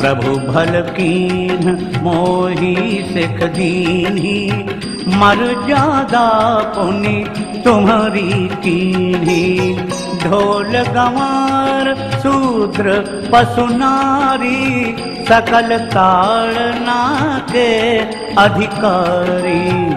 प्रभु भलकीन मोही सिख दीनी मर जादा पुनि तुम्हारी कीनी। ढोल कारूत्र पसुनारी सकल कारण अधिकारी।